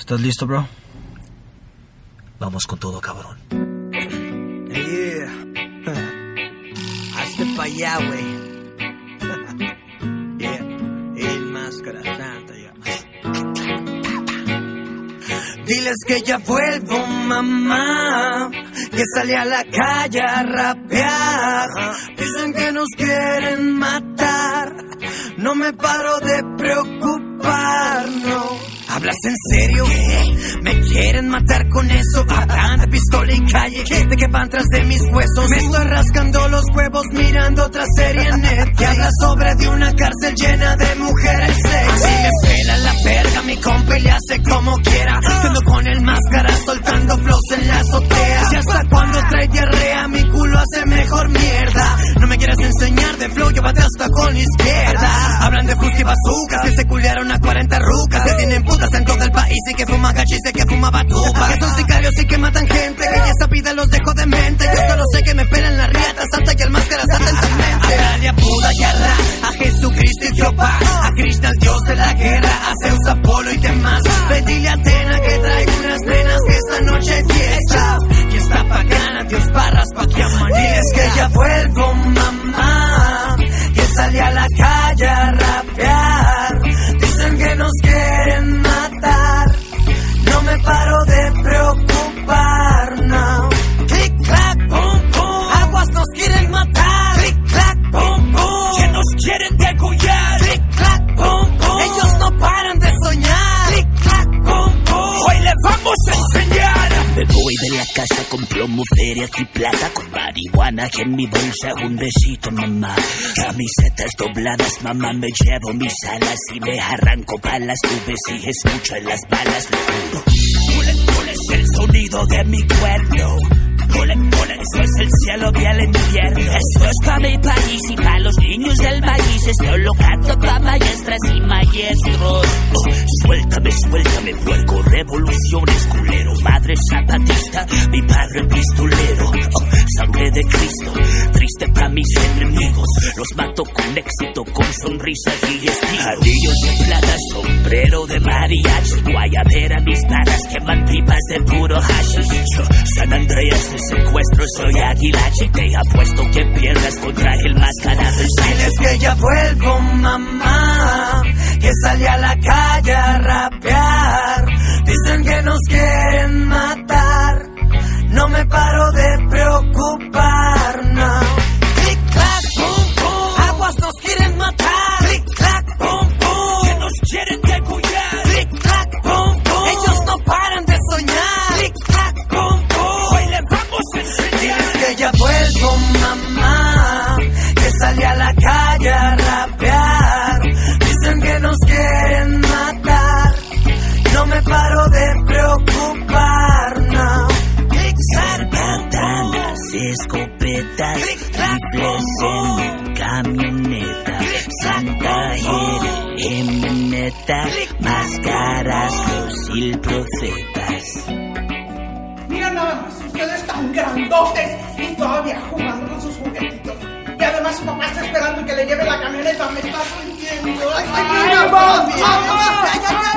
¿Estás listo, bro? Vamos con todo, cabrón. Yeah. Hazte pa' allá, güey. yeah. El máscara santa, ya. Diles que ya vuelvo, mamá. Que salí a la calle a rapear. Dicen que nos quieren matar. No me paro de. ¿Hablas en serio? ¿Me quieren matar con eso? De pistola y calle, de que van tras de mis huesos. Me estoy rascando los huevos mirando otra serie en net. Que habla sobre de una cárcel llena de mujeres sexy. Me pela la verga mi compa y le hace como quiera. Ando con el máscara soltando flows en la azotea. Y hasta cuando trae diarrea mi culo hace mejor mierda. Fusky bazookas que se culiaron a 40 rucas. Que tienen putas en todo el país y que fuma gachis y que fuma batupa. Que son sicarios y que matan gente. Que ya esta vida los dejo de mente. Yo solo sé que me pelan la riata santa y el máscara santa en. A Buda y a a Jesucristo y Jehová. A Krishna, el dios de la casa con plomo, feria y plata Con marihuana que en mi bolsa un besito mamá. Camisetas dobladas mamá me llevo mis alas Y me arranco balas Tu ves y escucho en las balas lo juro. El sonido de mi cuerno Pule, pule, eso es el cielo y el infierno Eso es pa' mi país y pa' los niños del país Esto lo canto pa' maestras y maestros. Oh, Suéltame, suéltame, puerco, revoluciones, culero Sangre de Cristo, triste pa' mis enemigos Los mato con éxito, con sonrisa y estilo Anillos de plata, sombrero de mariachi. Guayabera, mis balas queman pipas de puro hashish. San Andreas, de secuestro, soy aguilachi. Te apuesto que pierdas contra el máscara del Diles que ya vuelvo, mamá. Que salí a la calle paro de preocupar, no. Clic, clac, pum, pum. Katanas, escopetas, rifles en mi camioneta Santa Jere, emineta, máscaras, los mil profetas Mira nada más, ustedes tan grandotes y todavía jugando con sus juguetitos. Y además su papá está esperando que le lleve la camioneta, me está mintiendo. ¡Ay, vamos!